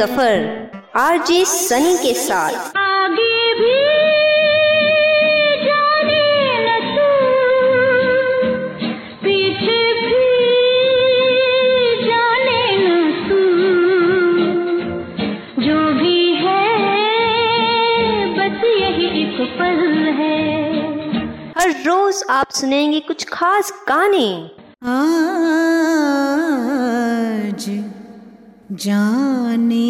सफ़र RJ Sunny के साथ। आगे भी जाने न तू पीछे भी जाने न तू जो भी है बस यही एक पल है। हर रोज आप सुनेंगे कुछ खास गाने। आज जाने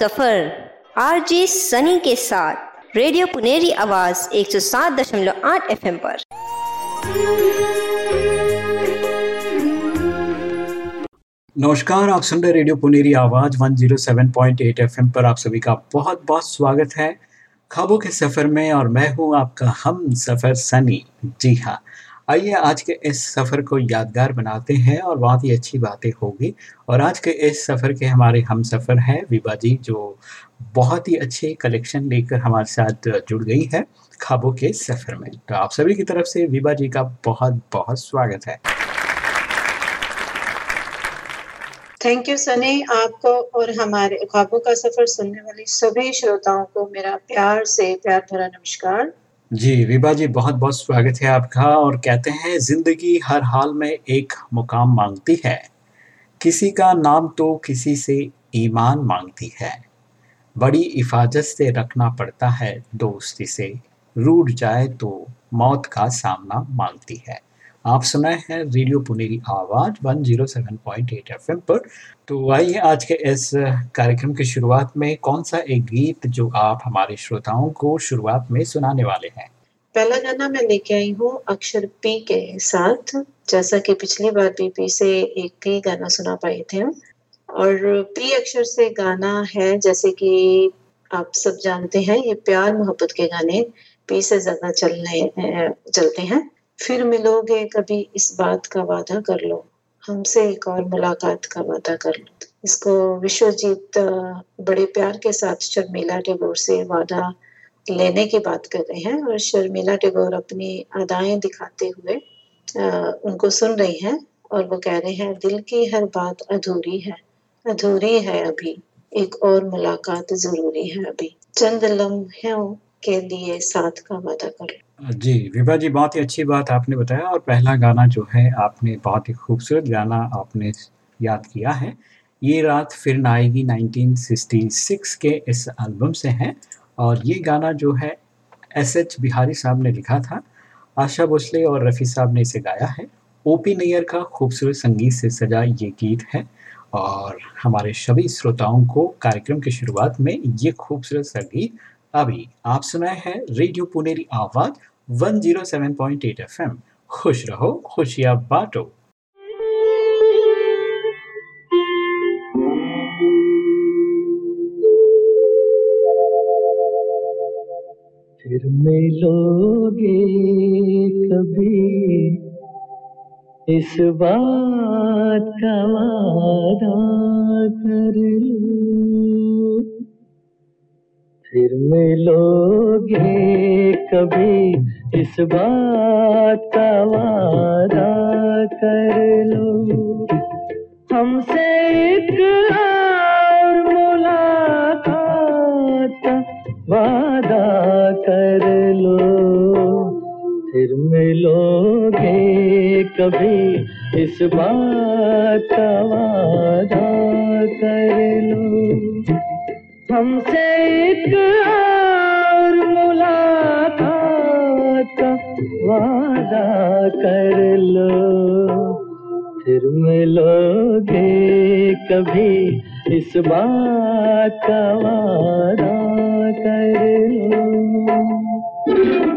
सफ़र, आरजे सनी के साथ, रेडियो पुनेरी आवाज़ 107.8 एफएम पर। नमस्कार, आप सुन रहे रेडियो पुनेरी आवाज़ 107.8 एफएम पर। आप सभी का बहुत बहुत स्वागत है। खाबों के सफ़र में और मैं हूँ आपका हम सफ़र सनी। जी हाँ आइए आज के इस सफ़र को यादगार बनाते हैं और बहुत ही अच्छी बातें होगी। और आज के इस सफ़र के हमारे हम सफ़र हैं विभा जी, जो बहुत ही अच्छे कलेक्शन लेकर हमारे साथ जुड़ गई है खाबों के सफ़र में। तो आप सभी की तरफ़ से विभा जी का बहुत बहुत स्वागत है। थैंक यू सनी आपको और हमारे ख्वाबों का सफ़र सुनने वाली सभी श्रोताओं को मेरा प्यार से प्यार भरा नमस्कार। जी, विभा जी, बहुत बहुत स्वागत है आपका और कहते हैं, ज़िंदगी हर हाल में एक मुकाम मांगती है। किसी का नाम तो किसी से ईमान मांगती है। बड़ी हिफाजत से रखना पड़ता है दोस्ती से। रूठ जाए तो मौत का सामना मांगती है। आप सुनाए हैं रेडियो पुनेरी आवाज़ 107.8 एफएम पर। तो आइए आज के इस कार्यक्रम की शुरुआत में कौन सा एक गीत जो आप हमारे श्रोताओं को शुरुआत में सुनाने वाले हैं? पहला गाना मैं लेके आई हूँ अक्षर पी के साथ। जैसा कि पिछली बार भी पी से एक ही गाना सुना पाए थे और पी अक्षर से गाना है, जैसे कि आप सब जानते हैं, ये प्यार मोहब्बत के गाने पी से ज़्यादा चलने चलते हैं। फिर मिलोगे कभी इस बात का वादा कर लो। हमसे एक और मुलाकात का वादा कर लो। इसको विश्वजीत बड़े प्यार के साथ शर्मिला टैगोर से वादा लेने की बात कर रहे हैं और शर्मिला टैगोर अपनी अदाएँ दिखाते हुए उनको सुन रही हैं और वो कह रहे हैं, दिल की हर बात अधूरी है। अधूरी है अभी। एक और मुलाकात ज़रूरी है अभी। चंद लम्हों के लिए साथ का वादा कर। जी, विभा जी, बहुत ही अच्छी बात आपने बताया और पहला गाना जो है आपने बहुत ही खूबसूरत गाना आपने याद किया है। ये रात फिर न आएगी 1966 के इस एल्बम से है और ये गाना जो है एस एच बिहारी साहब ने लिखा था। आशा भोसले और रफ़ी साहब ने इसे गाया है। ओपी नैयर का खूबसूरत संगीत से सजा ये गीत है और हमारे सभी श्रोताओं को कार्यक्रम की शुरुआत में ये खूबसूरत सा गीत अभी आप सुनाए हैं रेडियो पुनेरी आवाज़ 107.8 एफएम। खुश रहो, खुशियाँ बांटो। फिर मिलोगे कभी इस बात का वादा कर लो। फिर मिलोगे कभी इस बात का वादा कर लो। हमसे एक और मुलाकात वादा कर लो। फिर मिलोगे कभी इस बात का वादा कर लो। हमसे एक और मुलाकात का वादा कर लो। फिर मिलोगे कभी इस बात का वादा कर लो।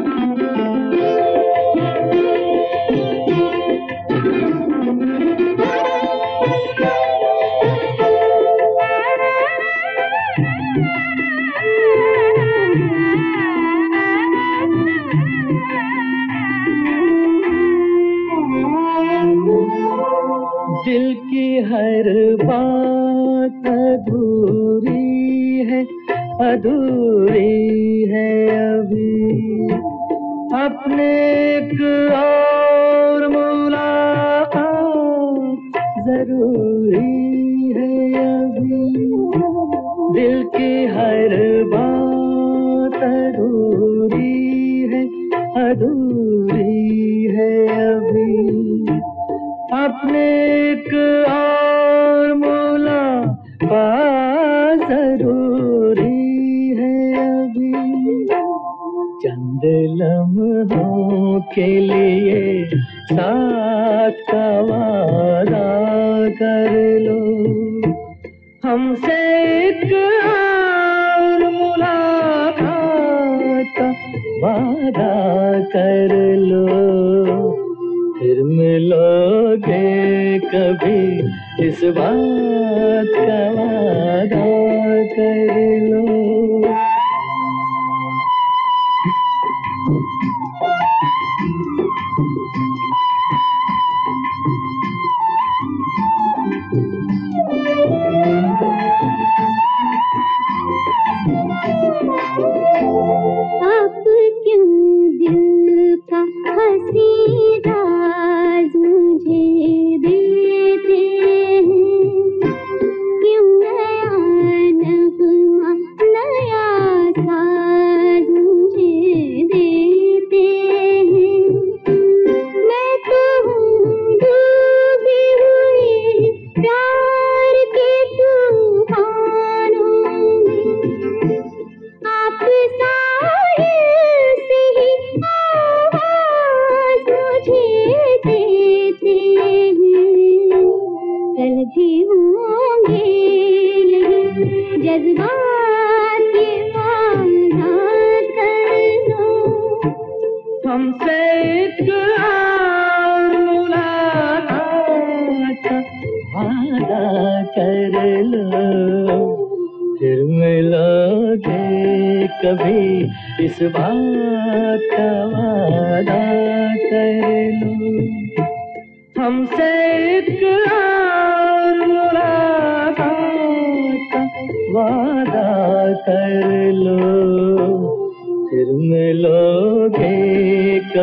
हर बात अधूरी है अधूरी है अभी। अपने और मुलाकात ज़रूरी है अभी। दिल की हर बात अधूरी है, अधूरी अपने एक और मुलाकात ज़रूरी है अभी। चंद लम्हों के लिए कभी इस बात का वादा कर लो। हमसे कर लो। फिर मिलोगे कभी इस बात का वादा कर लो। हमसे वादा कर लो। फिर मिलोगे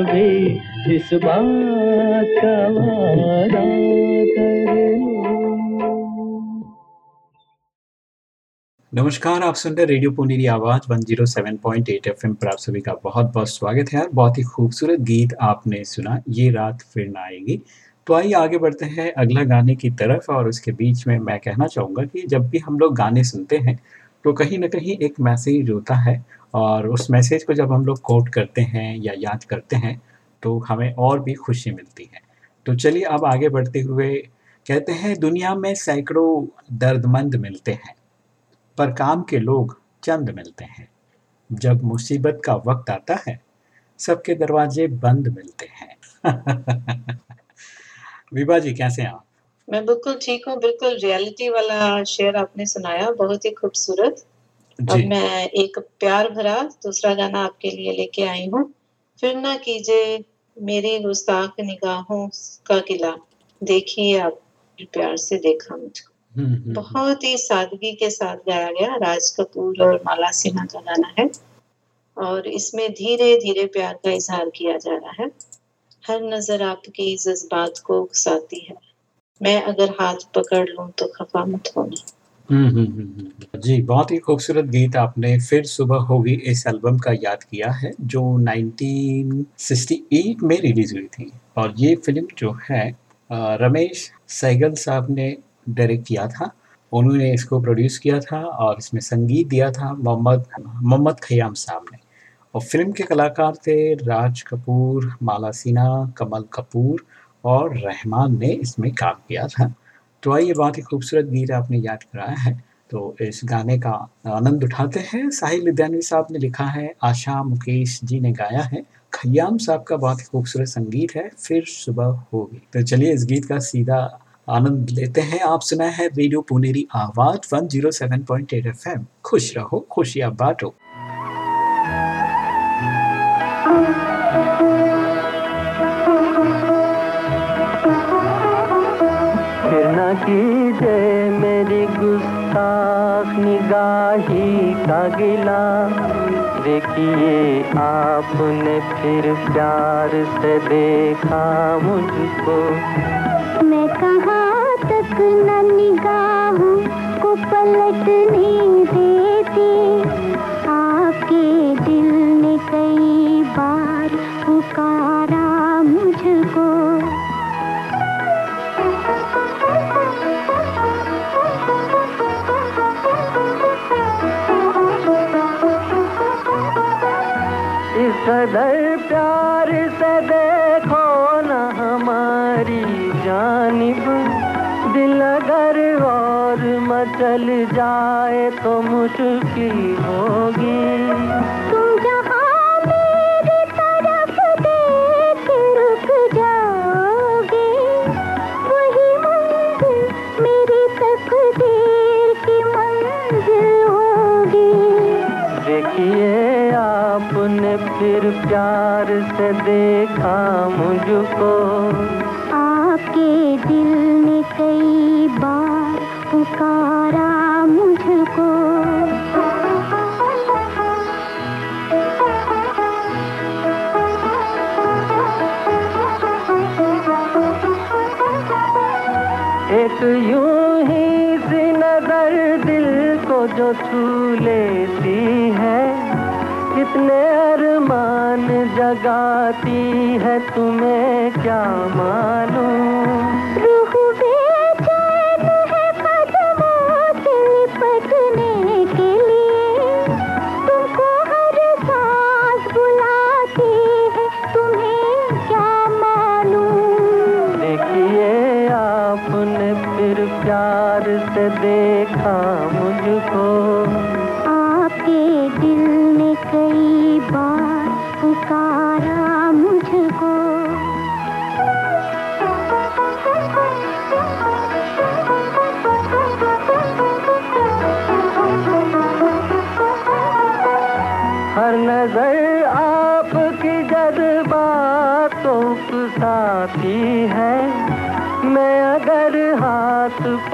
कभी इस बात का वादा कर। नमस्कार, आप सुन रहे रेडियो पुनेरी आवाज़ 107.8 एफएम पर आप सभी का बहुत बहुत स्वागत है यार बहुत ही खूबसूरत गीत आपने सुना, ये रात फिर ना आएगी। तो आइए आगे बढ़ते हैं अगला गाने की तरफ़ और उसके बीच में मैं कहना चाहूँगा कि जब भी हम लोग गाने सुनते हैं तो कहीं ना कहीं एक मैसेज होता है और उस मैसेज को जब हम लोग कोट करते हैं या याद करते हैं तो हमें और भी खुशी मिलती है। तो चलिए अब आगे बढ़ते हुए कहते हैं, दुनिया में सैकड़ों दर्दमंद मिलते हैं, पर काम के लोग चंद मिलते हैं। जब मुसीबत का वक्त आता है, सबके दरवाजे बंद मिलते हैं। विभा जी, कैसे आप? मैं बिल्कुल ठीक हूँ, बिल्कुल रियलिटी वाला शेयर आपने सुनाया, बहुत ही खूबसूरत। अब मैं एक प्यार भरा दूसरा गाना आपके लिए लेके आई हूँ। फिर ना कीजिए मेरी गुस्ताख निगाहों का किला। देखिए आप प्यार से देखा मुझको। हम्म, हम्म, हम्म। बहुत ही सादगी के साथ गाया गया राज कपूर और माला सिन्हा का गाना है। और इसमें धीरे धीरे प्यार का इजहार किया जा रहा है। हर नज़र आपकी जज्बात को उकसाती है। मैं अगर हाथ पकड़ लूँ तो खफा मत होना। हम्म, हम्म, हम्म, हम्म। जी बहुत ही खूबसूरत गीत आपने फिर सुबह होगी इस एल्बम का याद किया है जो 1968 में रिलीज़ हुई थी। और ये फ़िल्म जो है रमेश सहगल साहब ने डायरेक्ट किया था उन्होंने इसको प्रोड्यूस किया था और इसमें संगीत दिया था मोहम्मद मोहम्मद खयाम साहब ने। और फ़िल्म के कलाकार थे राज कपूर माला सिन्हा कमल कपूर और रहमान ने इसमें काम किया था। तो आइए बहुत ही खूबसूरत गीत आपने याद कराया है। तो इस गाने का आनंद उठाते हैं। साहिल लुधियानवी साहब ने लिखा है, आशा मुकेश जी ने गाया है। खयाम साहब का बहुत ही खूबसूरत संगीत है, फिर सुबह होगी। तो चलिए, इस गीत का सीधा आनंद लेते हैं। आप सुना है रेडियो पुनेरी आवाज़ 107.8 एफएम खुश रहो, खुशियाँ बांटो। कीजिए मेरी गुस्ताख निगाही का गिला। देखिए आपने फिर प्यार से देखा मुझको। मैं कहाँ तक न निगाहों, को पलटने देती। कदर प्यार से देखो न हमारी जानिब। दिल अगर और मचल जाए तो मुश्किल होगी। फिर प्यार से देखा मुझको। आपके दिल ने कई बार पुकारा मुझको। एक यूँ ही सी नज़र दिल को जो छू लेती है कितने अरमान जगाती है तुम्हें क्या मालूम?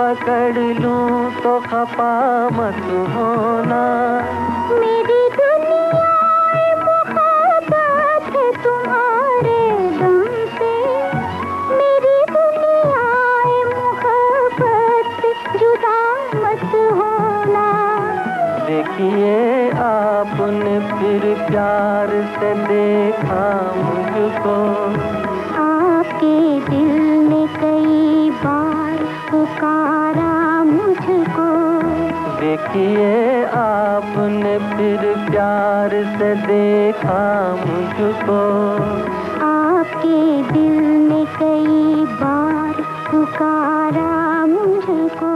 पकड़ लूँ तो खपा मत होना। मेरी दुनिया मोहब्बत है तुम्हारे दम से। मेरी दुनिया मोहब्बत जुदा मत होना। देखिए आपने फिर प्यार से देखा मुझको। देखिए आपने फिर प्यार से देखा मुझको। आपके दिल ने कई बार पुकारा मुझको।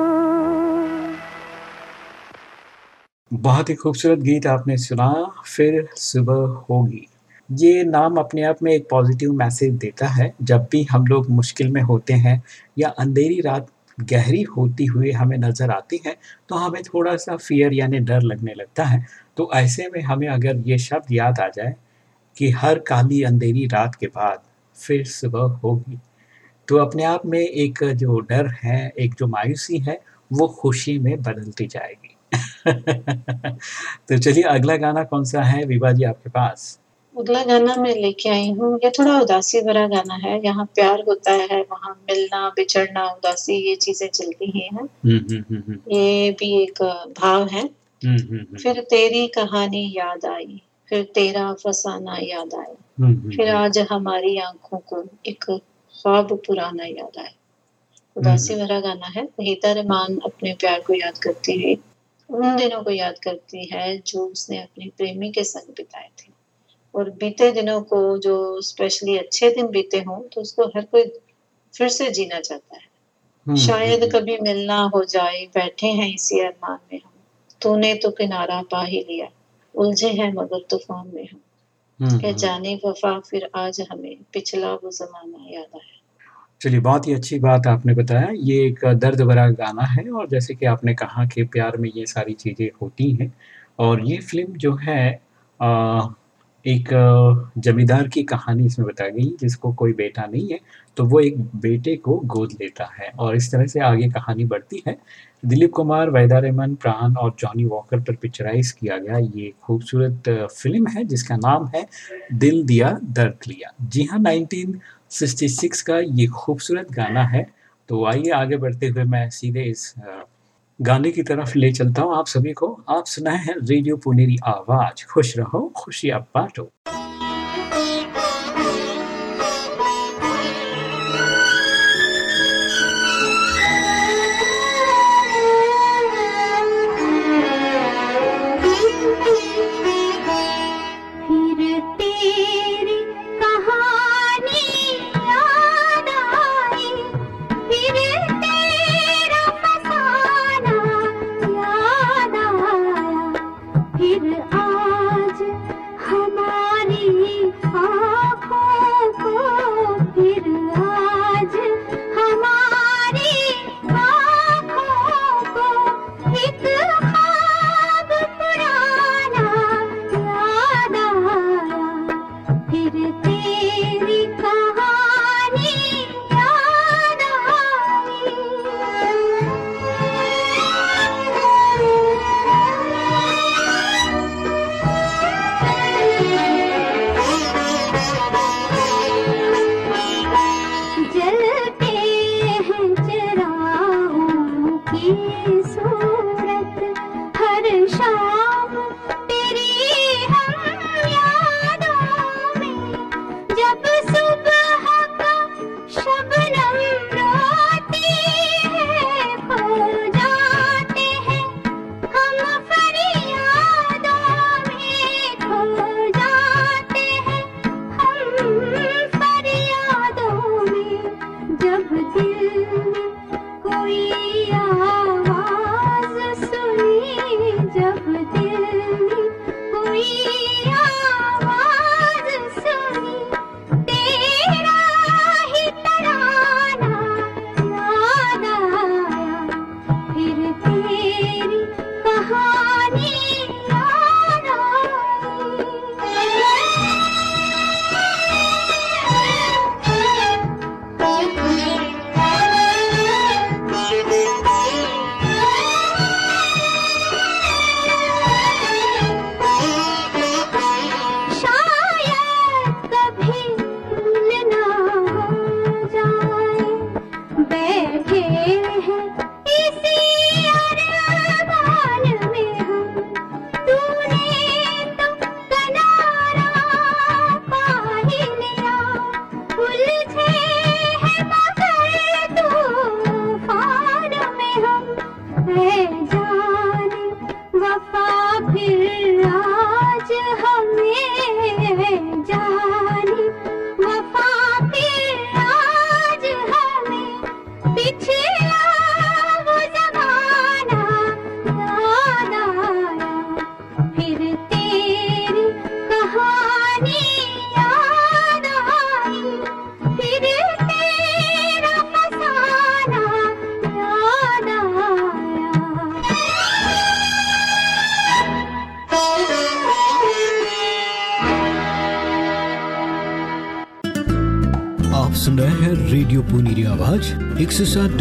बहुत ही खूबसूरत गीत आपने सुना फिर सुबह होगी। ये नाम अपने आप में एक पॉजिटिव मैसेज देता है जब भी हम लोग मुश्किल में होते हैं या अंधेरी रात गहरी होती हुई हमें नज़र आती है तो हमें थोड़ा सा फियर यानी डर लगने लगता है। तो ऐसे में हमें अगर ये शब्द याद आ जाए कि हर काली अंधेरी रात के बाद फिर सुबह होगी तो अपने आप में एक जो डर है, एक जो मायूसी है, वो खुशी में बदलती जाएगी। तो चलिए अगला गाना कौन सा है? विभा जी आपके पास। अगला गाना मैं लेके आई हूँ। ये थोड़ा उदासी भरा गाना है। यहाँ प्यार होता है वहाँ मिलना बिछड़ना उदासी ये चीज़ें चलती ही हैं। हम्म हम्म हम्म ये भी एक भाव है। फिर तेरी कहानी याद आई फिर तेरा फसाना याद आया। फिर आज हमारी आँखों को एक ख्वाब पुराना याद आया। उदासी भरा गाना है। वहीदा रहमान अपने प्यार को याद करती हुई उन दिनों को याद करती है जो उसने अपने प्रेमी के संग बिताए थे। और बीते दिनों को जो स्पेशली अच्छे दिन बीते हों तो उसको हर कोई फिर से जीना चाहता है। हम्म, शायद कभी मिलना हो जाए बैठे हैं इसी अरमान में हम। तूने तो किनारा पा ही लिया उलझे हैं मगर तूफ़ान में हम। हम्म, क्या हम्म। जाने वफा फिर आज हमें पिछला वो जमाना याद आया। चलिए बहुत ही अच्छी बात आपने बताया। ये एक दर्द भरा गाना है और जैसे कि आपने कहा कि प्यार में ये सारी चीज़ें होती हैं। और ये फ़िल्म जो है अ, एक जमींदार की कहानी इसमें बताई गई जिसको कोई बेटा नहीं है तो वो एक बेटे को गोद लेता है और इस तरह से आगे कहानी बढ़ती है। दिलीप कुमार, वैदा रेमन, प्राण और जॉनी वॉकर पर पिक्चराइज किया गया। ये खूबसूरत फ़िल्म है जिसका नाम है दिल दिया, दर्द लिया। जी हाँ 1966 का ये खूबसूरत गाना है। तो आइए आगे बढ़ते हुए मैं सीधे इस गाने की तरफ़ ले चलता हूँ आप सभी को। आप सुना है रेडियो पुनेरी आवाज़। खुश रहो, खुशियाँ बांटो।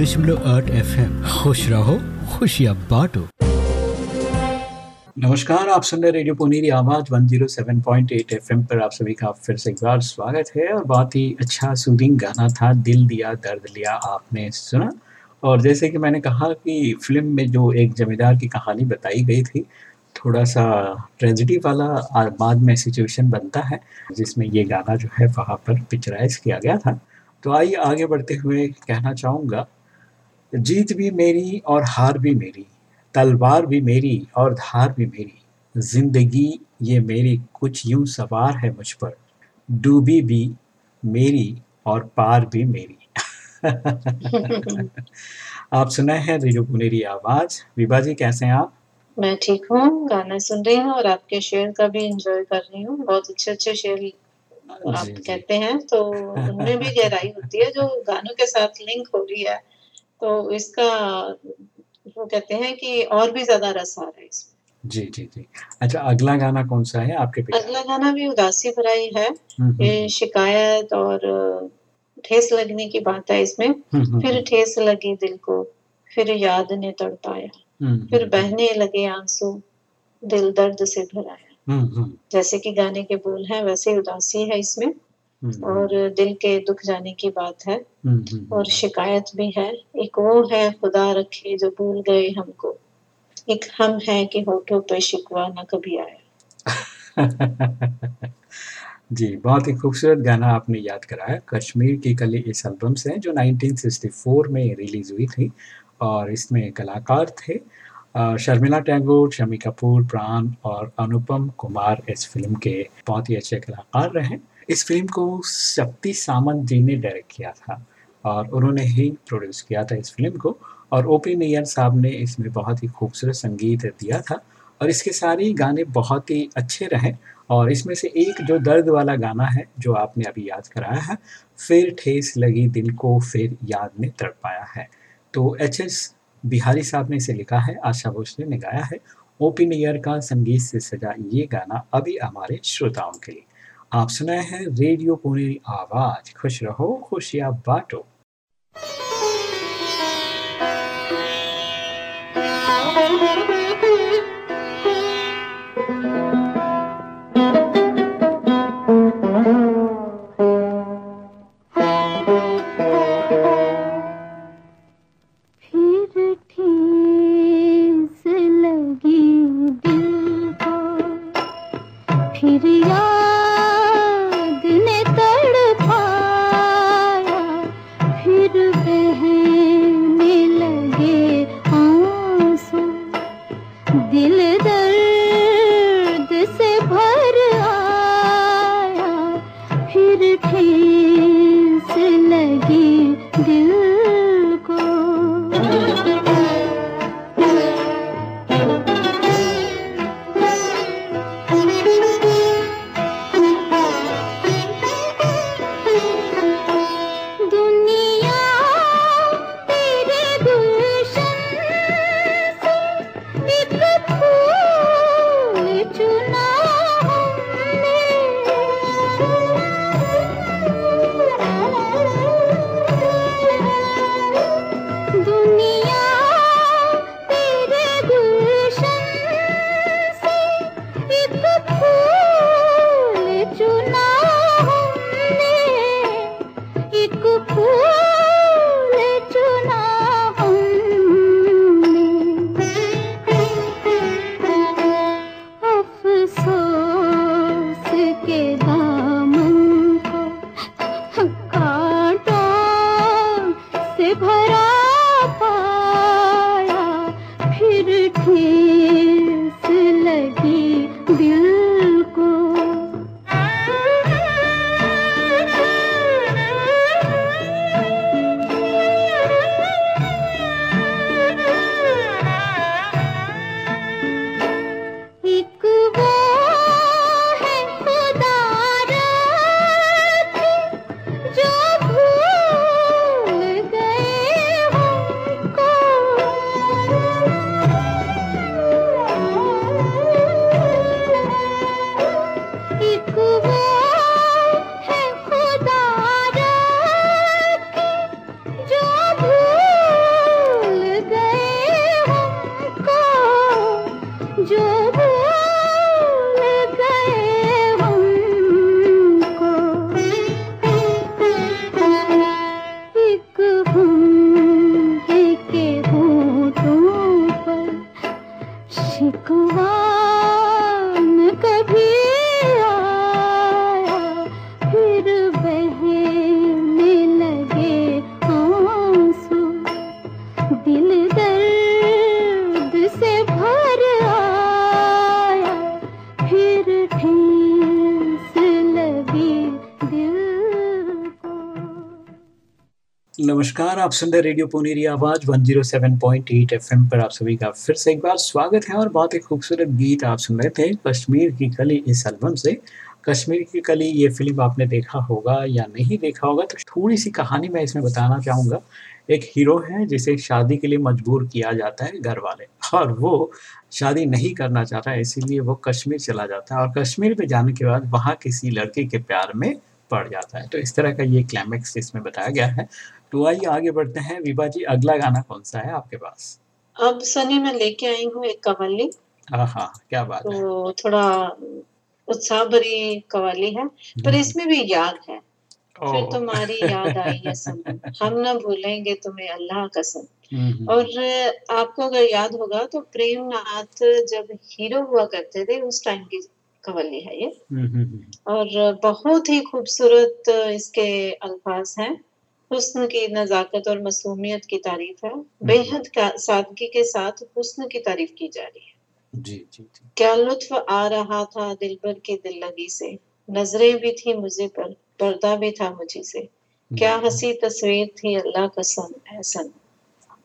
खुश रहो, खुशियाँ बांटो। नमस्कार, आप सुन रहे रेडियो पुनीरी आवाज़ 107.8 एफएम पर आप सभी का फिर से एक बार स्वागत है और बहुत ही अच्छा सूदिंग गाना था, दिल दिया, दर्द लिया आपने सुना। और जैसे कि मैंने कहा कि फ़िल्म में जो एक जमींदार की कहानी बताई गई थी, थोड़ा सा ट्रेजिडी वाला और बाद में सिचुएशन बनता है, जिसमें ये गाना जो है वहाँ पर पिक्चराइज किया गया था। तो आइए आगे बढ़ते हुए कहना चाहूँगा जीत भी मेरी और हार भी मेरी तलवार भी मेरी और धार भी मेरी। ज़िंदगी ये मेरी कुछ यूँ सवार है मुझ पर डूबी भी मेरी और पार भी मेरी। आप सुना है रेडियो पुनेरी आवाज़। विभा जी कैसे हैं आप? मैं ठीक हूँ गाना सुन रही हूँ और आपके शेयर का भी एंजॉय कर रही हूँ। बहुत अच्छे अच्छे शेयर आप। कहते हैं तो उनमें भी गहराई होती है जो गानों के साथ लिंक हो रही है। तो इसका वो कहते हैं कि और भी ज़्यादा रस आ रहा है इसमें। जी, जी, जी। अच्छा अगला गाना कौन-सा है आपके पिता? अगला गाना भी उदासी भरा ही। है हुँ, हुँ, ये शिकायत और ठेस लगने की बात है इसमें। फिर ठेस लगी दिल को फिर याद ने तड़पाया। फिर बहने लगे आँसू दिल दर्द से भराया। जैसे कि गाने के बोल हैं वैसे उदासी है इसमें। और दिल के दुख जाने की बात है। हुँ, हुँ, और शिकायत भी है। एक वो है खुदा रखे जो भूल गए हमको। एक हम है कि होठों पे शिकवा ना कभी आया जी, बहुत ही खूबसूरत गाना आपने याद कराया। कश्मीर की कली इस एल्बम से है जो 1964 में रिलीज़ हुई थी और इसमें कलाकार थे शर्मिला टैगोर, शमी कपूर, प्राण और अनुपम कुमार इस फ़िल्म के बहुत ही अच्छे कलाकार रहे। इस फ़िल्म को शक्ति सामंत जी ने डायरेक्ट किया था और उन्होंने ही प्रोड्यूस किया था इस फ़िल्म को और ओपी नैयर साहब ने इसमें बहुत ही खूबसूरत संगीत दिया था और इसके सारे गाने बहुत ही अच्छे रहे और इसमें से एक जो दर्द वाला गाना है, जो आपने अभी याद कराया है, फिर ठेस लगी दिल को, फिर याद ने तड़पाया है। तो एच एस बिहारी साहब ने इसे लिखा है, आशा भोसले ने गाया है। ओपी नैयर का संगीत से सजा ये गाना अभी हमारे श्रोताओं के लिए। आप सुनाए हैं रेडियो पूरी आवाज़। खुश रहो खुशियाँ बांटो। फिर आप सुन रहे रेडियो पुनेरी आवाज़ 107.8 एफएम पर आप सभी का फिर से एक बार स्वागत है और बहुत ही खूबसूरत गीत आप सुन रहे थे कश्मीर की कली इस एल्बम से। कश्मीर की कली, ये फ़िल्म आपने देखा होगा या नहीं देखा होगा? तो थोड़ी सी कहानी मैं इसमें बताना चाहूँगा। एक हीरो है जिसे शादी के लिए मजबूर किया जाता है घर वाले और वो शादी नहीं करना चाहता, इसीलिए वो कश्मीर चला जाता है। और कश्मीर में जाने के बाद वहाँ किसी लड़के के प्यार में पड़ जाता है। तो इस तरह का ये क्लाइमेक्स इसमें बताया गया है। तो आइए आगे बढ़ते हैं। विभा जी अगला गाना कौन सा है आपके पास? अब सनी मैं लेके आई हूँ एक कवाली हाँ क्या बात तो है। तो थोड़ा उत्साह भरी कवाली है पर इसमें भी याद है। फिर हम्म। तुम्हारी याद आई है सनम हम ना भूलेंगे तुम्हें अल्लाह कसम। हम्म, हम्म, और आपको अगर याद होगा तो प्रेमनाथ जब हीरो हुआ करते थे उस टाइम की कवाली है ये। हम्म, हम्म, हम्म, और बहुत ही खूबसूरत इसके अल्फाज हैं। हुस्न की नजाकत और मासूमियत की तारीफ़ है। बेहद सादगी के साथ हुस्न की तारीफ़ की जा रही है। जी जी जी। क्या लुत्फ आ रहा था दिलबर की दिल लगी से? नज़रें भी थी मुझे पर पर्दा भी था मुझे से। क्या हँसी तस्वीर थी अल्लाह कसम एहसन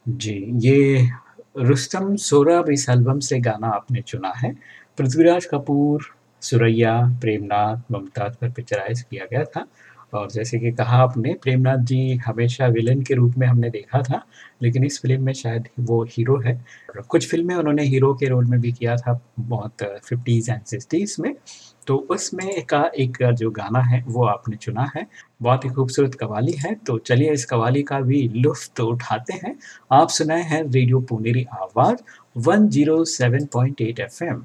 जी ये रुस्तम सोराब इस एल्बम से गाना आपने चुना है। पृथ्वीराज कपूर सुरैया, प्रेमनाथ मुमताज़ पर पिक्चराइज किया गया था। और जैसे कि कहा आपने, प्रेमनाथ जी हमेशा विलन के रूप में हमने देखा था, लेकिन इस फ़िल्म में शायद वो हीरो है। कुछ फ़िल्में उन्होंने हीरो के रोल में भी किया था, बहुत फिफ्टीज़ एंड सिक्सटीज़ में। तो उसमें का एक जो गाना है, वो आपने चुना है। बहुत ही खूबसूरत कवाली है। तो चलिए इस कवाली का भी लुफ्त तो उठाते हैं। आप सुनाए हैं रेडियो पुनेरी आवाज़ 107.8 एफएम।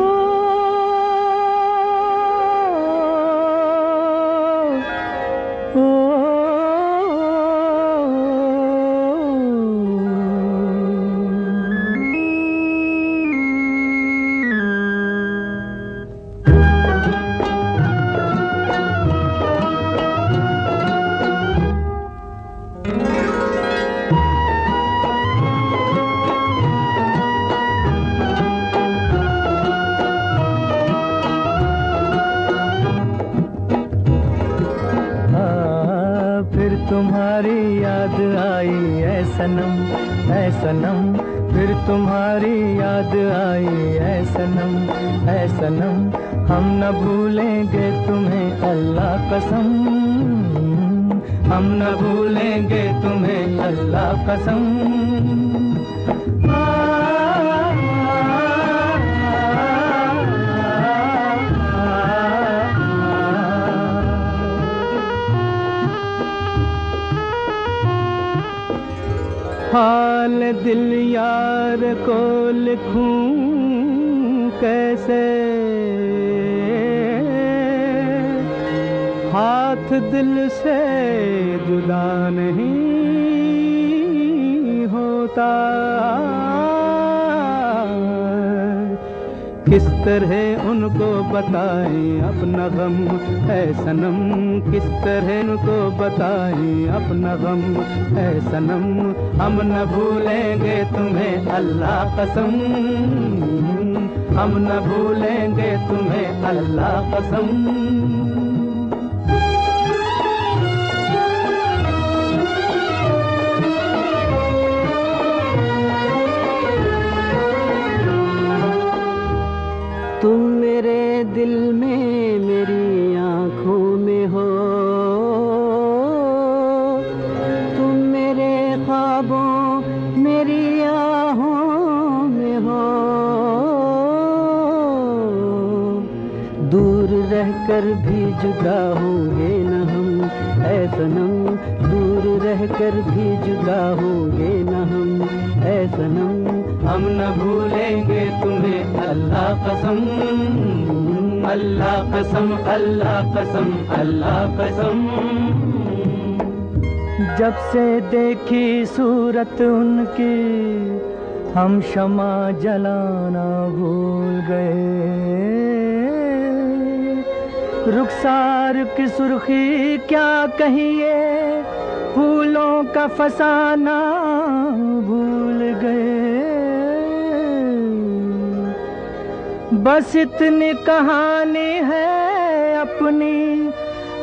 गम है सनम, हम न भूलेंगे तुम्हें अल्लाह कसम। हम न भूलेंगे तुम्हें अल्लाह कसम। रहकर भी जुदा होंगे न हम, ऐ सनम, दूर रहकर भी जुदा होंगे न हम। ऐ सनम, हम न भूलेंगे तुम्हें, अल्लाह कसम अल्लाह कसम अल्लाह कसम अल्लाह कसम। जब से देखी सूरत उनकी, हम क्षमा जलाना भूल गए। रुखसार की सुर्खी क्या कहिए? फूलों का फसाना भूल गए। बस इतनी कहानी है अपनी,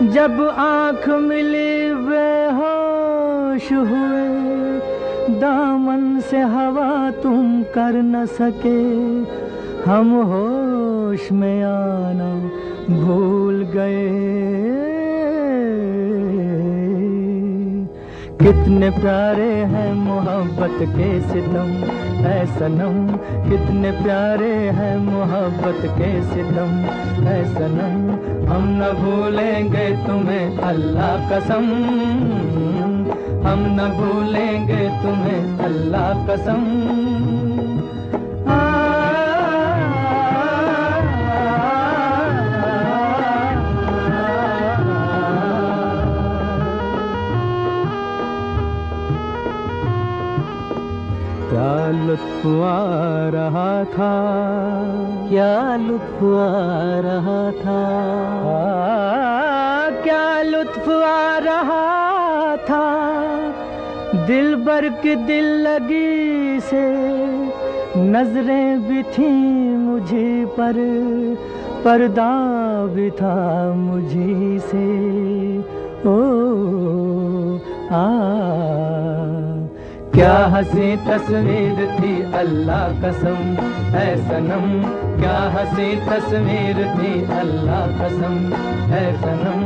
जब आँख मिली बेहोश हुए। दामन से हवा तुम कर न सके, हम होश में आना भूल गए। कितने प्यारे हैं मोहब्बत के सितम है सनम। कितने प्यारे हैं मोहब्बत के सितम है सनम। हम न भूलेंगे तुम्हें अल्लाह कसम, हम न भूलेंगे तुम्हें अल्लाह कसम। लुत्फ आ रहा था। क्या लुत्फ आ रहा था? क्या लुत्फ आ रहा था? दिल बर के दिल लगी से नज़रें भी थी मुझे पर पर्दा भी था मुझे से। ओ आ। क्या हँसी तस्वीर थी? अल्लाह कसम, है सनम। क्या हँसी तस्वीर थी? अल्लाह कसम, है सनम।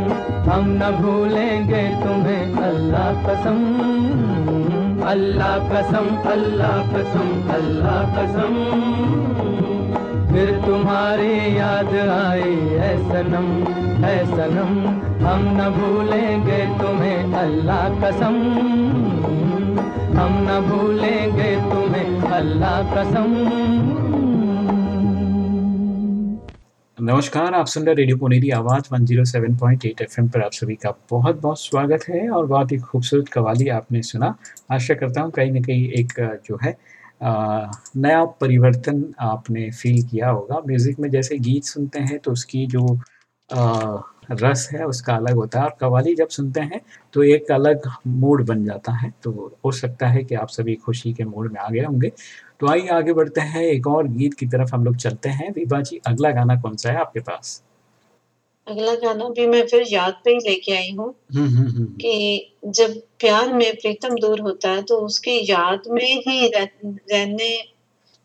हम न भूलेंगे तुम्हें, अल्लाह कसम। अल्लाह कसम अल्लाह कसम अल्लाह कसम। फिर तुम्हारी याद आई, है सनम है सनम। हम न भूलेंगे तुम्हें, अल्लाह कसम। हम न भूलेंगे तुम्हें अल्लाह कसम। नमस्कार आप सुन रहे रेडियो पुनेरी आवाज़ 107.8 एफएम पर आप सभी का बहुत बहुत स्वागत है और बहुत ही खूबसूरत कवाली आपने सुना। आशा करता हूँ कहीं ना कहीं एक जो है अ, नया परिवर्तन आपने फील किया होगा। म्यूज़िक में जैसे गीत सुनते हैं तो उसकी जो रस है उसका अलग होता है। और कवाली जब सुनते हैं तो एक अलग मूड बन जाता है। तो हो सकता है कि आप सभी खुशी के मूड में आ गए होंगे। तो आइए आगे बढ़ते हैं। एक और गीत की तरफ़ हम लोग चलते हैं। विभा जी अगला गाना कौन सा है आपके पास? अगला गाना भी मैं फिर याद पे ही लेके आई हूँ हम्म हम्म हम्म। कि जब प्यार में प्रीतम दूर होता है तो उसकी याद में ही रहने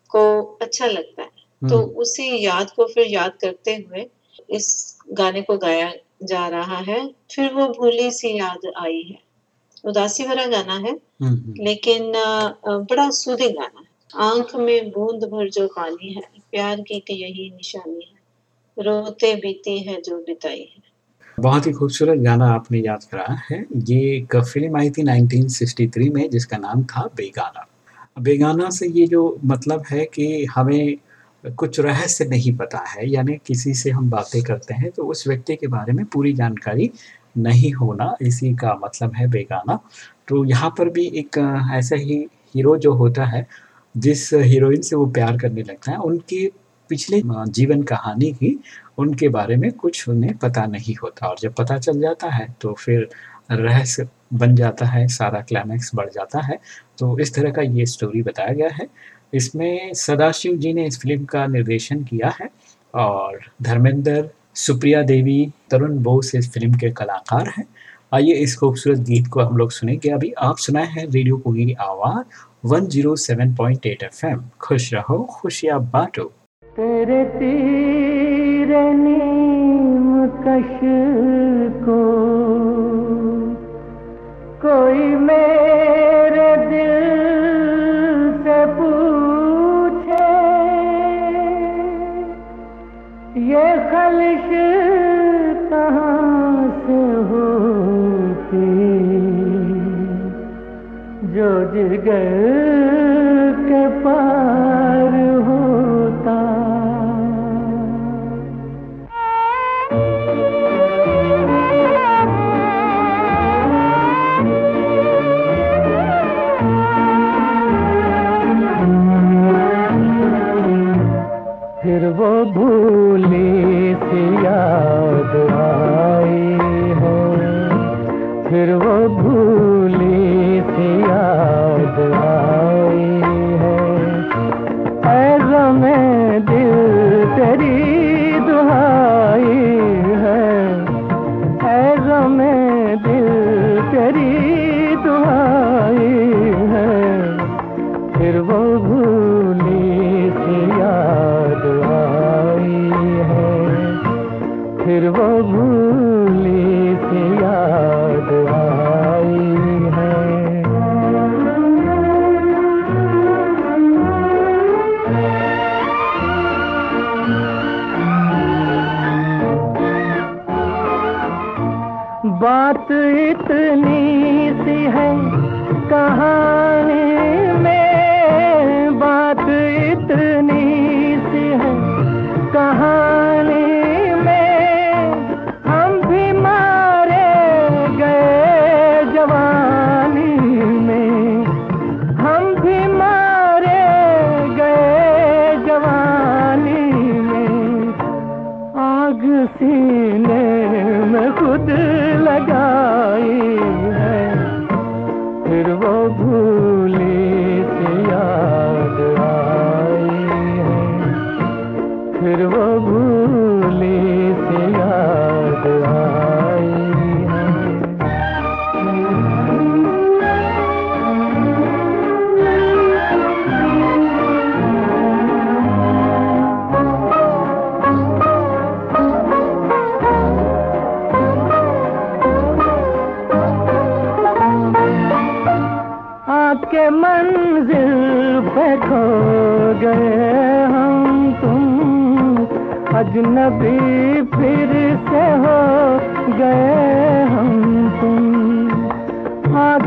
को अच्छा लगता है। तो उसी याद को फिर याद करते हुए इस गाने को गाया जा रहा है फिर वो भूली सी याद आई है। उदासी भरा गाना है हम्म, हम्म, लेकिन बड़ा सूदिंग गाना है। आँख में बूंद भर जो पानी है प्यार की कि यही निशानी है। रोते बीती है जो बिताई है। बहुत ही खूबसूरत गाना आपने याद कराया है। ये एक फ़िल्म आई थी 1963 में जिसका नाम था बेगाना। बेगाना से ये जो मतलब है कि हमें कुछ रहस्य नहीं पता है, यानी किसी से हम बातें करते हैं तो उस व्यक्ति के बारे में पूरी जानकारी नहीं होना इसी का मतलब है बेगाना। तो यहाँ पर भी एक, ऐसा ही हीरो जो होता है, जिस हीरोइन से वो प्यार करने लगता है, उनकी पिछले जीवन कहानी की उनके बारे में कुछ उन्हें पता नहीं होता। और जब पता चल जाता है तो फिर रहस्य बन जाता है, सारा क्लाइमैक्स बढ़ जाता है। तो इस तरह का ये स्टोरी बताया गया है। इसमें सदाशिव जी ने इस फ़िल्म का निर्देशन किया है और धर्मेंद्र, सुप्रिया देवी, तरुण बोस इस फ़िल्म के कलाकार हैं। आइए इस खूबसूरत गीत को हम लोग सुनेंगे अभी आप सुनाए हैं रेडियो पुगी आवाज़ 107.8 एफएम। खुश रहो, खुशियाँ बांटो। तेरे तीर कश को कोई मेरे दिल ये खलिश कहाँ से होती जो जिगर के पार वो भूली सी याद आई हो। फिर वो भूली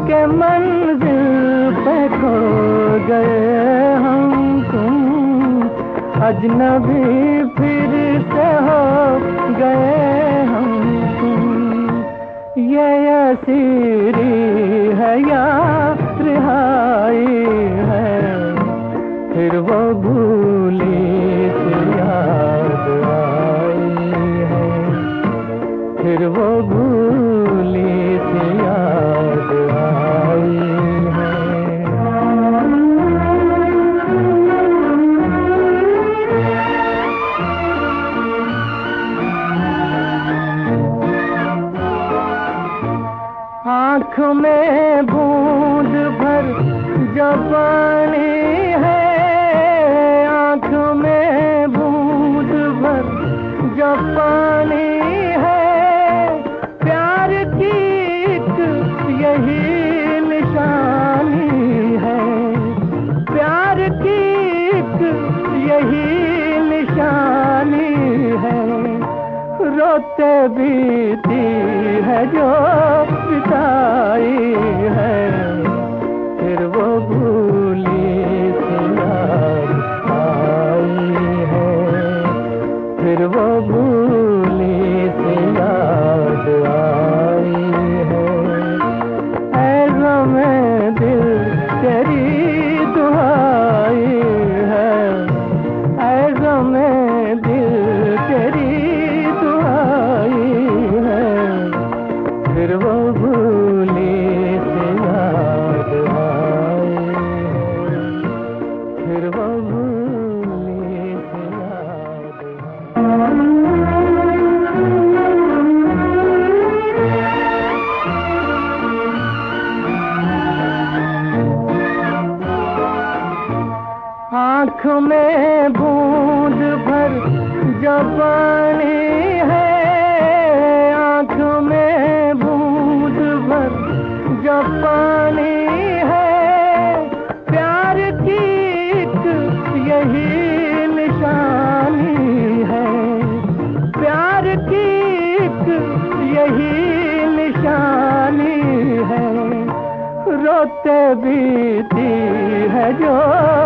के मंजिल पे खो गए हम तुम। अजनबी फिर से हो गए हम तुम। ये असीरी है या रिहाई है। फिर वो भूल बीती है जो आँख में बूंद भर जब है, आँख में बूंद भर जब है। प्यार की एक यही निशानी है। प्यार की एक यही निशानी है। रोते बीती है जो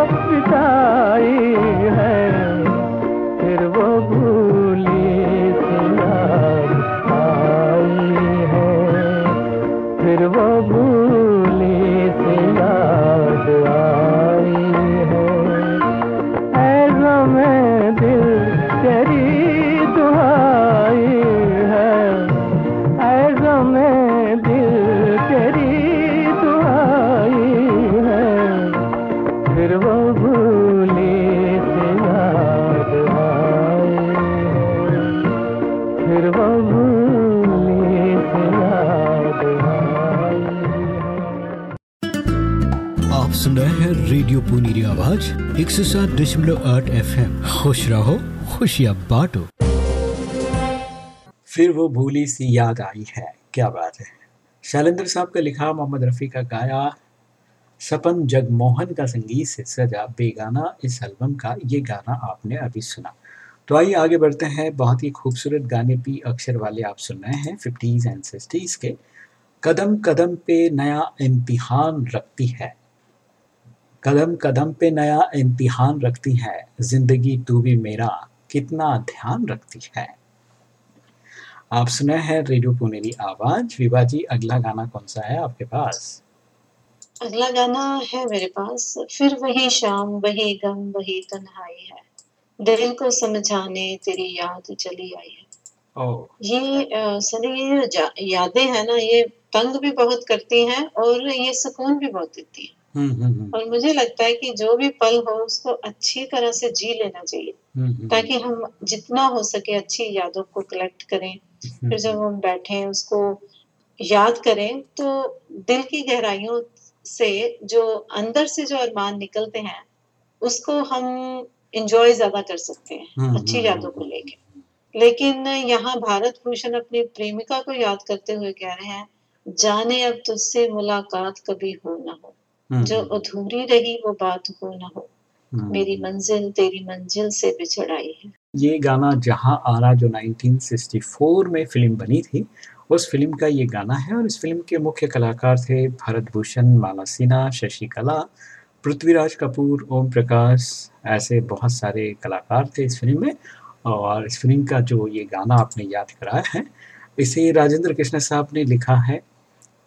आवाज़ एक सौ सात दशमलव आठ एफ़ एम खुश रहो, खुशियाँ बांटो। फिर वो भूली सी याद आई है, क्या बात है। शैलेंद्र साहब का लिखा, मोहम्मद रफ़ी का गाया, सपन जगमोहन का संगीत से सजा, बेगाना इस एल्बम का, ये गाना आपने अभी सुना। तो आइए आगे बढ़ते हैं, बहुत ही खूबसूरत गाने पी अक्षर वाले आप सुन रहे हैं फिफ्टीज़ एंड सिक्सटीज़ के। कदम कदम पे नया इम्तिहान रखती है कदम कदम पे नया इम्तिहान रखती है। ज़िंदगी तू भी मेरा कितना ध्यान रखती है। आप सुना है रेडियो पुनेरी आवाज़। विवाजी अगला गाना कौन सा है आपके पास? अगला गाना है मेरे पास। फिर वही शाम वही गम वही तन्हाई है। दिल को समझाने तेरी याद चली आई है। ओ। ये सनी ये यादें हैं ना ये तंग भी बहुत करती हैं और ये सुकून भी बहुत देती हैं। और मुझे लगता है कि जो भी पल हो उसको अच्छी तरह से जी लेना चाहिए। हम्म, हम्म, ताकि हम जितना हो सके अच्छी यादों को कलेक्ट करें। हम्म, फिर जब हम बैठे उसको याद करें तो दिल की गहराइयों से जो अंदर से जो अरमान निकलते हैं उसको हम इंजॉय ज़्यादा कर सकते हम्म, हैं अच्छी हम्म, यादों को लेके। लेकिन यहाँ भारत भूषण अपनी प्रेमिका को याद करते हुए कह रहे हैं जाने अब तुझसे मुलाकात कभी हो ना हो। हम्म, जो अधूरी रही वो बात हो ना हो। हम्म। मेरी मंजिल तेरी मंजिल से बिछड़ आई है। ये गाना जहाँ आना जो 1964 में फ़िल्म बनी थी उस फ़िल्म का ये गाना है और इस फ़िल्म के मुख्य कलाकार थे भरत भूषण माला सिन्हा शशि कला पृथ्वीराज कपूर ओम प्रकाश ऐसे बहुत सारे कलाकार थे इस फ़िल्म में। और इस फ़िल्म का जो ये गाना आपने याद कराया है इसे राजेंद्र कृष्ण साहब ने लिखा है।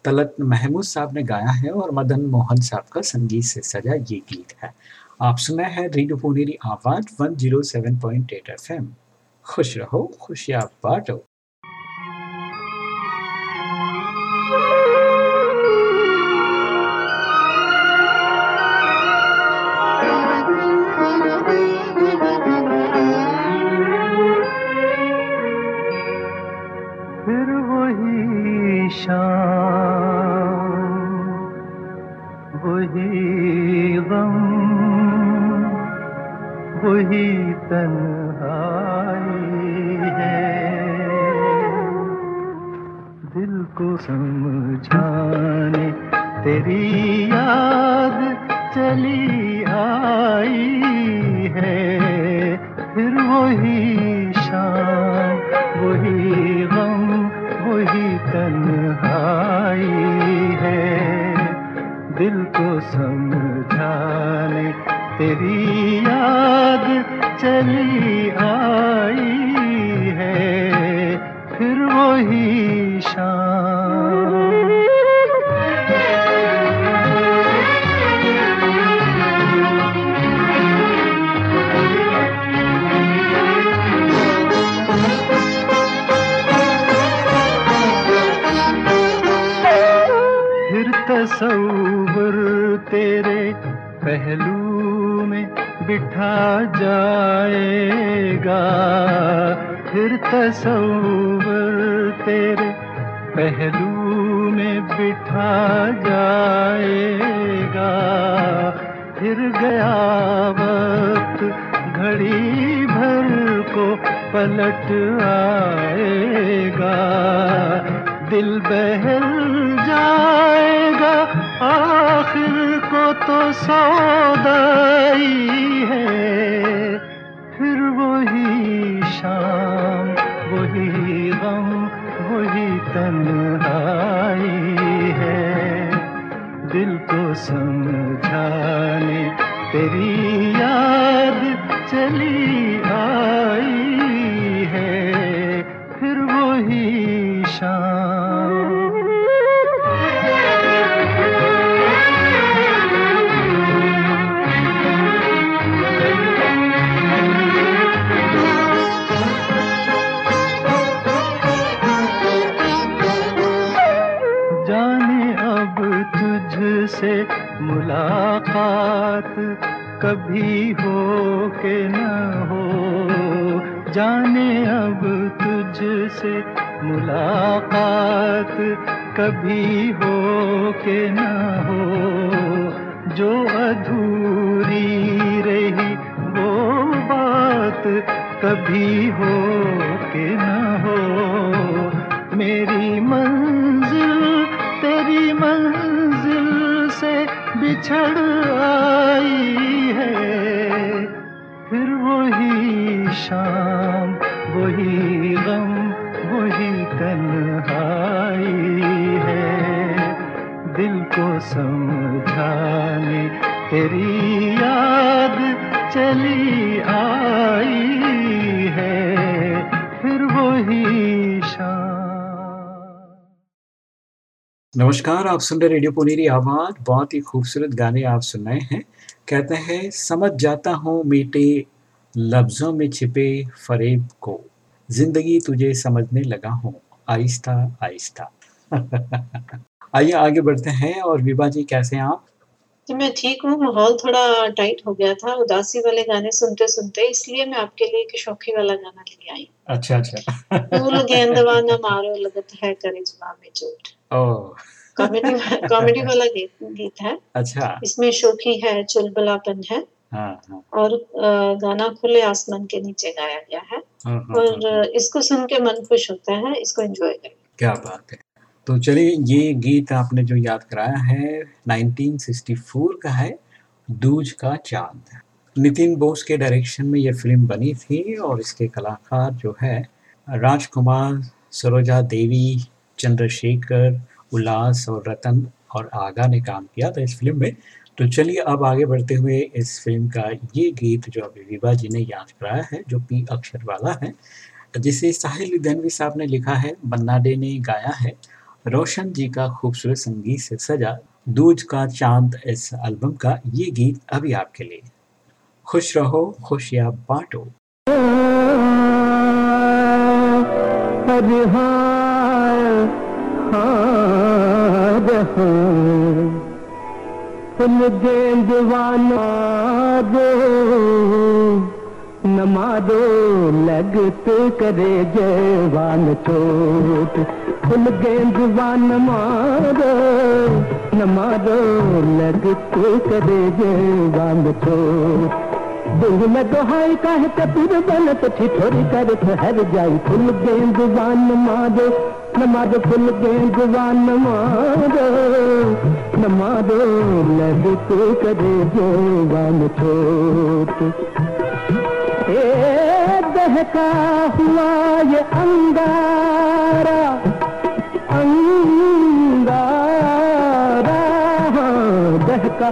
तलत महमूद साहब ने गाया है और मदन मोहन साहब का संगीत से सजा ये गीत है। आप सुना है रेडियो पुनेरी आवाज़ 107.8 एफएम। खुश रहो, खुशियाँ बांटो। वही तन्हाई है। दिल को समझाने तेरी याद चली आई है। फिर वही शाम, वही गम, वही तन्हाई है। दिल को समझाने तेरी याद चली आई है फिर वही शाम। फिर तस्वर तेरे पहलू बिठा जाएगा। फिर तस्वर तेरे पहलू में बिठा जाएगा। फिर गया वक्त घड़ी भर को पलट आएगा। दिल बहल जाएगा, आखिर को तो सौदाई है। फिर वही शाम, वही गम, वही तन्हाई है। दिल को समझाने तेरी याद चली आई जाने अब तुझसे मुलाकात कभी हो के न हो। जाने अब तुझसे मुलाकात कभी हो के न हो, जो अधूरी रही वो बात कभी हो के न हो। मेरी मंजिल, तेरी मंजिल से बिछड़ समझाने, तेरी याद चली आई है, फिर वही शाम। नमस्कार, आप सुन रहे रेडियो पुनेरी आवाज़। बहुत ही खूबसूरत गाने आप सुन रहे हैं। कहते हैं, समझ जाता हूँ मीठे लफ्जों में छिपे फरेब को। ज़िंदगी तुझे समझने लगा हूँ। आहिस्ता आहिस्ता। आइए आगे बढ़ते हैं और विभा जी कैसे हैं आप? तो मैं ठीक हूँ। माहौल थोड़ा टाइट हो गया था उदासी वाले गाने सुनते सुनते इसलिए मैं आपके लिए एक शौकी वाला गाना लेके आई। अच्छा अच्छा। फूल गेंदवा न मारो लगत है करे जवाब में चोट। कॉमेडी कॉमेडी वाला गीत गीत है। अच्छा। इसमें शोखी है चुलबुलापन है। हाँ हाँ। और गाना खुले आसमान के नीचे गाया गया है। हाँ, और इसको सुन के मन खुश होता है इसको एंजॉय करें क्या बात है। तो चलिए, ये गीत आपने जो याद कराया है 1964 का है, दूज का चाँद। नितिन बोस के डायरेक्शन में ये फ़िल्म बनी थी और इसके कलाकार जो है, राजकुमार, सरोजा देवी, चंद्रशेखर, उल्लास और रतन और आगा ने काम किया था इस फ़िल्म में। तो चलिए, अब आगे बढ़ते हुए इस फ़िल्म का ये गीत जो अभी विभा जी ने याद कराया है, जो पी अक्षर वाला है, जिसे साहिल लुधियानवी साहब ने लिखा है बन्ना डे ने गाया है। रोशन जी का खूबसूरत संगीत से सजा दूज का चाँद इस एल्बम का ये गीत अभी आपके लिए। खुश रहो खुशियाँ बांटो। हाँ। फुल दो न मारो लगत करे जवान चोट। खुल गेंद बान मारो न मारो लग के करे जे छो। दिल में दोहाई कह कपूर बन तो ठिठोरी कर तो हर जाए फुल गेंद बान मारो न मारो फुल गेंद बान मारो न मारो लग के करे जे छो। ए दहका हुआ ये अंगारा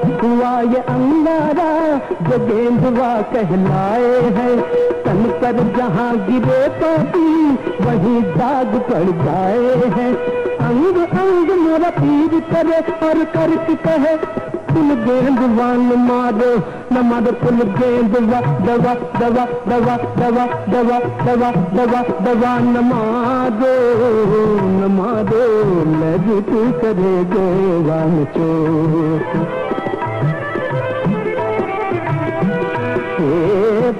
हुआ ये अंगारा, जो गेंदवा कहलाए है। तन पर जहाँ गिरे पापी वहीं दाग पड़ जाए हैं। अंग अंग मेरा पीर करे और करके कहे फुल गेंदवान मारो, न मारो फुल गेंदवा दवा दवा दवा दवा दवा दवा दवा दवा न मारो न मारो मैं लगित करे देवान चोट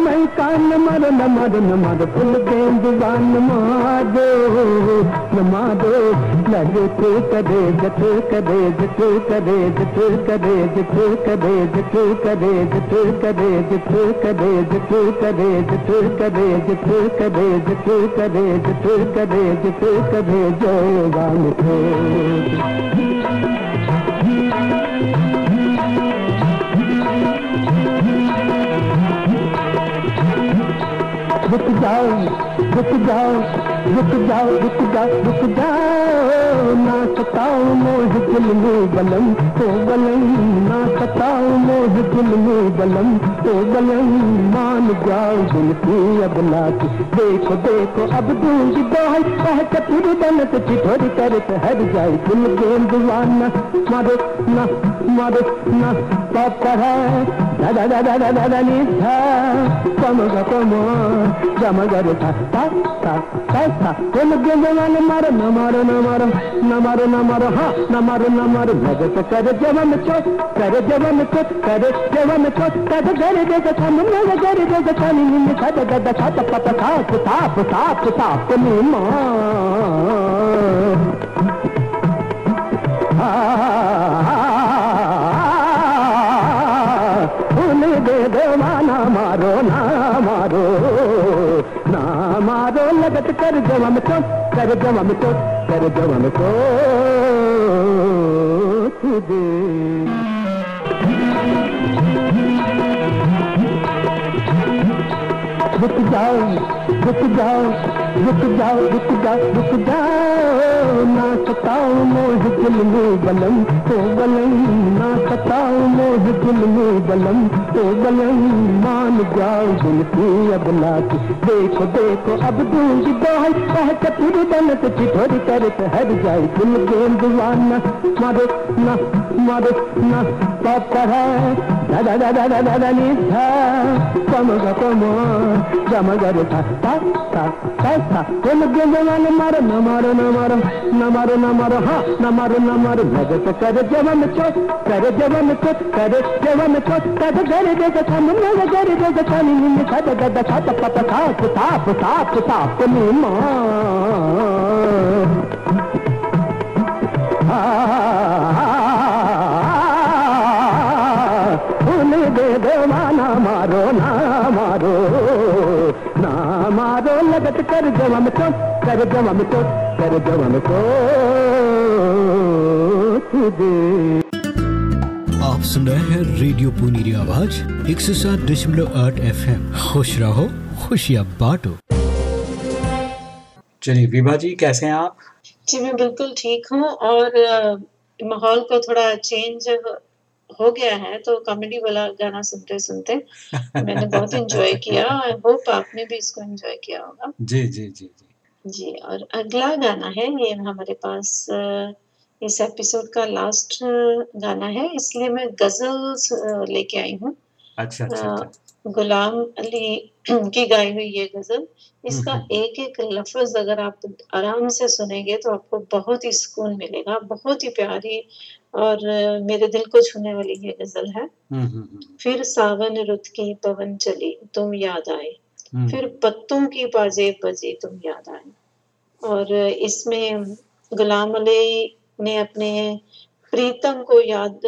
मैं कान मर न मर फुल गेंदवान मारो न मारो लगे तू करे जत करे जत करे जत करे जत करे जत करे जत करे जत करे जत करे जत करे जत करे जत करे जत करे जत करे जय वान रुक जाओ रुक जाओ रुक जाओ रुक जाओ रुक जाओ। ना सताओ मोह दिल में बलम, ओ बलम। ना सताओ मोह दिल में बलम, ओ बलम। मान जाओ दिल की अबला की देखो देखो, अब दूँगी दोहल कह चतुर बनत ठिठोर कर हर जाए। दिल गेंद वाना मारो, ना मारो, ना, पापा है दादा दादा दादा दादा नी था। कम गा कम जम गर था था था था। मारो? न मारो न मारो न मारो न मारो हाँ न मारो न मारो। लगत कर जवन चोट कर जवन चोट कर जवन चोट कर घर दे का हम न घर दे का खानी निन्न खा दा दा खा ता पता खा ताप ताप ताप नी माँ। कर जवम तो कर जवम तो कर जवम तो तुझे रुक जाओ रुक जाओ रुक जाओ रुक जाओ रुक जाओ ना सताओ मोह दिल में बलम, ओ बलम। ना सताओ मोह दिल में बलम, ओ बलम। मान जाओ दिल की अबला की देखो देखो, अब दूँगी दोहल कह चतुर बनत ठिठोर कर हर जाए। दिल गेंद वाना मारो, ना मारो, ना, पापा है। दादा दादा दादा दादा नी था कम गा कम जम गर था था था था था दिल गेंद वाले मारो न मारो न मारो न मारो न मारो हाँ न मारो न मारो लगत कर जवन चोट कर जवन चोट कर जवन चोट कर घर दे का हम न घर दे का खानी निन्न खा दा दा खा ता पता खा ताप ताप ताप नी माँ कर जवम तो कर जवम तो कर तो तुझे आप सुन रहे हैं रेडियो पुनीरी आवाज़ एक सौ सात दशमलव आठ एफ़ एम खुश रहो खुशियाँ बांटो। चलिए विभा जी कैसे हैं आप? जी मैं बिल्कुल ठीक हूँ और माहौल को थोड़ा चेंज हो गया है तो कॉमेडी वाला गाना सुनते सुनते मैंने बहुत एंजॉय किया। आई होप आपने भी इसको एंजॉय किया होगा। जी जी जी जी। जी और अगला गाना है ये हमारे पास इस एपिसोड का लास्ट गाना है। इसलिए मैं गजल्स अ, लेके आई हूँ। अच्छा अच्छा अच्छा। गुलाम अली की गाई हुई ये गज़ल। इसका हम्म, एक एक लफ्ज अगर आप आराम से सुनेंगे तो आपको बहुत ही सुकून मिलेगा। बहुत ही प्यारी और मेरे दिल को छूने वाली ये गज़ल है। हम्म, हम्म, हम्म, फिर सावन रुत की पवन चली तुम याद आए। फिर पत्तों की बाजे बजे तुम याद आए। और इसमें गुलाम अली ने अपने प्रीतम को याद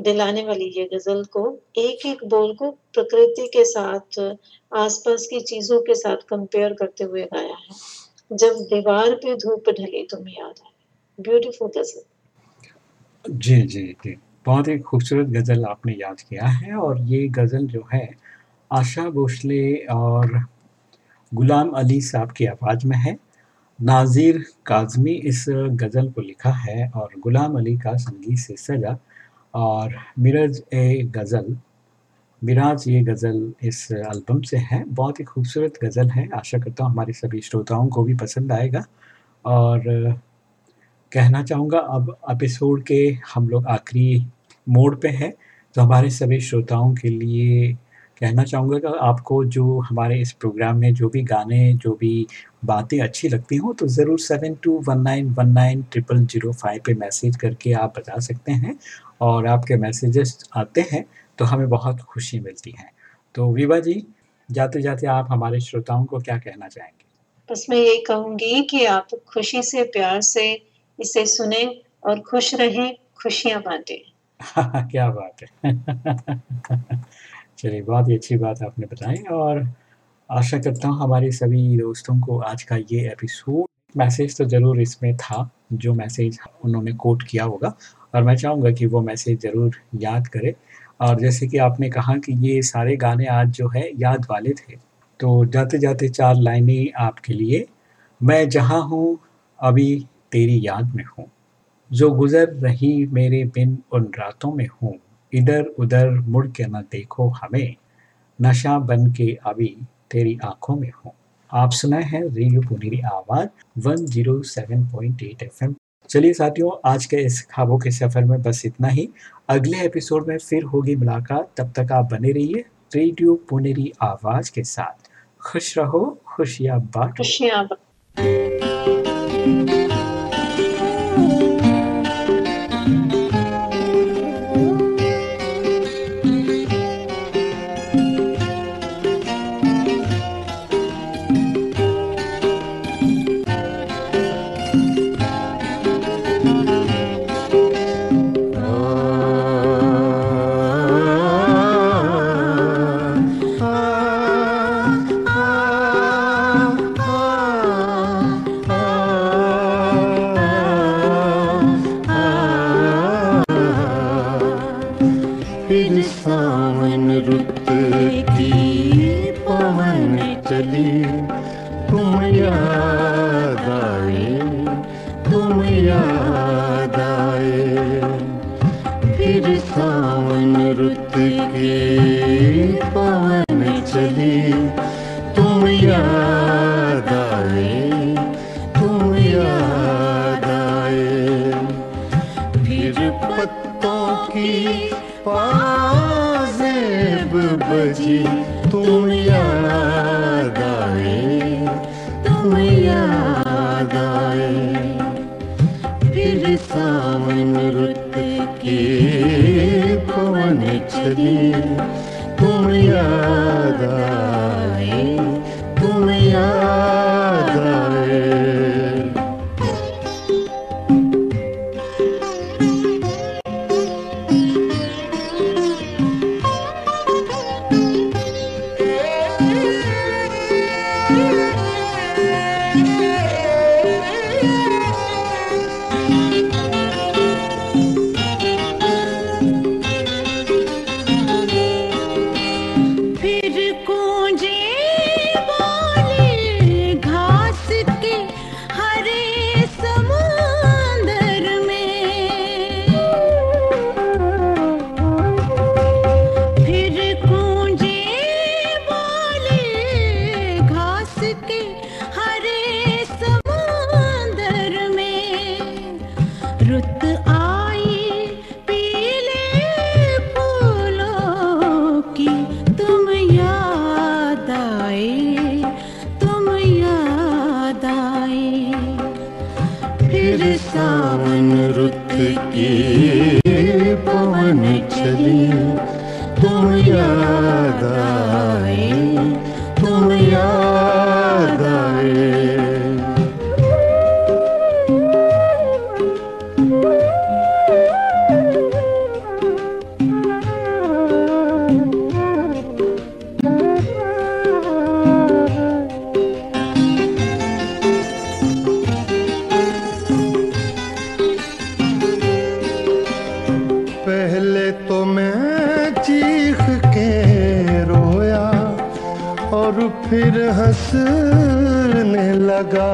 दिलाने वाली ये गज़ल को एक एक बोल को प्रकृति के साथ आसपास की चीज़ों के साथ कंपेयर करते हुए गाया है। जब दीवार पे धूप ढली तुम याद आए। ब्यूटीफुल गज़ल। जी जी जी। बहुत ही खूबसूरत गज़ल आपने याद किया है और ये गज़ल जो है, आशा भोसले और गुलाम अली साहब की आवाज़ में है। नाज़िर काज़मी इस गज़ल को लिखा है और गुलाम अली का संगीत से सजा और मिरज ए गज़ल, मिराज ये गज़ल इस एल्बम से है। बहुत ही खूबसूरत गज़ल है। आशा करता हूँ हमारे सभी श्रोताओं को भी पसंद आएगा और कहना चाहूँगा, अब एपिसोड के हम लोग आखिरी मोड़ पे हैं तो हमारे सभी श्रोताओं के लिए कहना चाहूँगा कि आपको जो हमारे इस प्रोग्राम में जो भी गाने, जो भी बातें अच्छी लगती हों तो ज़रूर seven two one nine one nine triple zero five पर मैसेज करके आप बता सकते हैं और आपके मैसेजेस आते हैं तो हमें बहुत खुशी मिलती है। तो विवा जी, जाते जाते आप हमारे श्रोताओं को क्या कहना चाहेंगे? बस मैं यही कहूँगी कि आप खुशी से, प्यार से इसे सुने और खुश रहें, खुशियाँ बांटें। क्या बात है। चलिए, बहुत ही अच्छी बात आपने बताई और आशा करता हूँ हमारे सभी दोस्तों को आज का ये एपिसोड मैसेज तो ज़रूर इसमें था, जो मैसेज उन्होंने कोट किया होगा और मैं चाहूँगा कि वो मैसेज ज़रूर याद करें। और जैसे कि आपने कहा कि ये सारे गाने आज जो है याद वाले थे तो जाते जाते चार लाइनें आपके लिए। मैं जहाँ हूँ, अभी तेरी याद में हूँ। जो गुजर रही मेरे बिन उन रातों में हूँ। इधर उधर मुड़ के न देखो हमें। नशा बन के अभी तेरी आँखों में हूँ। आप सुनाए हैं रेडियो पुनेरी आवाज़ 107.8 एफएम। चलिए साथियों, आज के इस खाबों के सफ़र में बस इतना ही। अगले एपिसोड में फिर होगी मुलाकात। तब तक आप बने रहिए रेडियो पुनेरी आवाज़ के साथ। खुश रहो, खुशियाँ बांटो। खुशियाँ तुम याद आए तुम याद आए। फिर सावन रुत के पवन चली फिर हंसने लगा।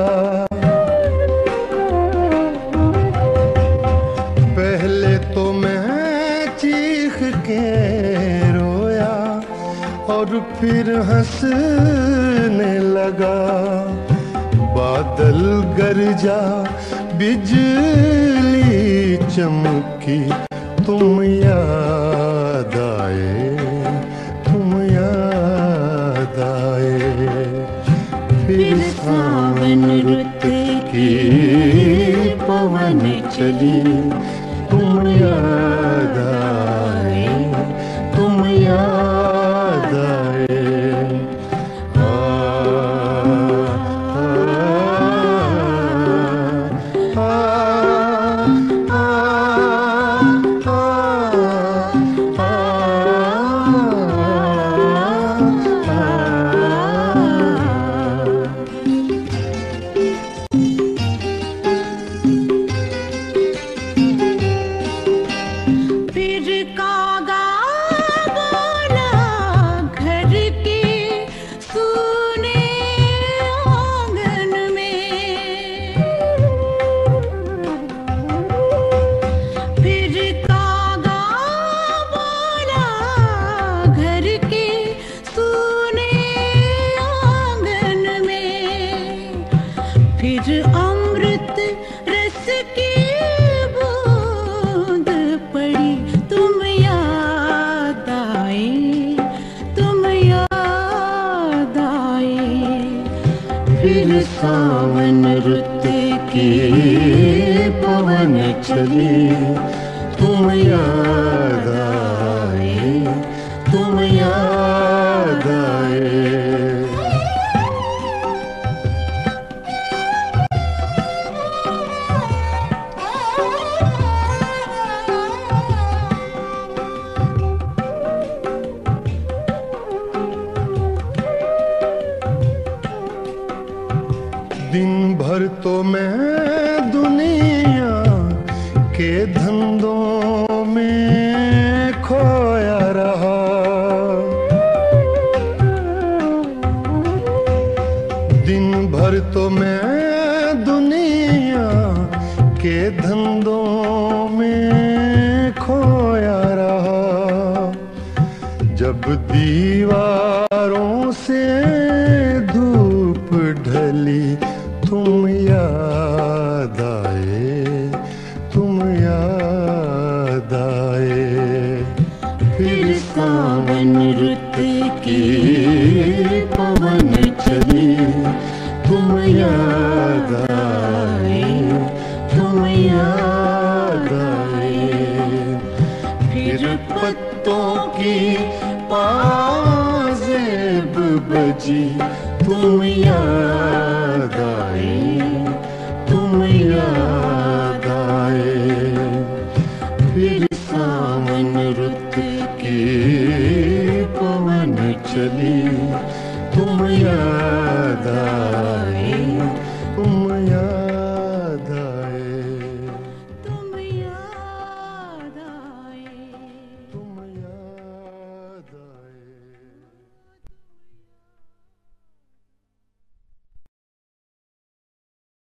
पहले तो मैं चीख के रोया और फिर हंसने लगा। बादल गरजा, बिजली चमकी, तुम याद पवन चले तुम याद बजी तुम याद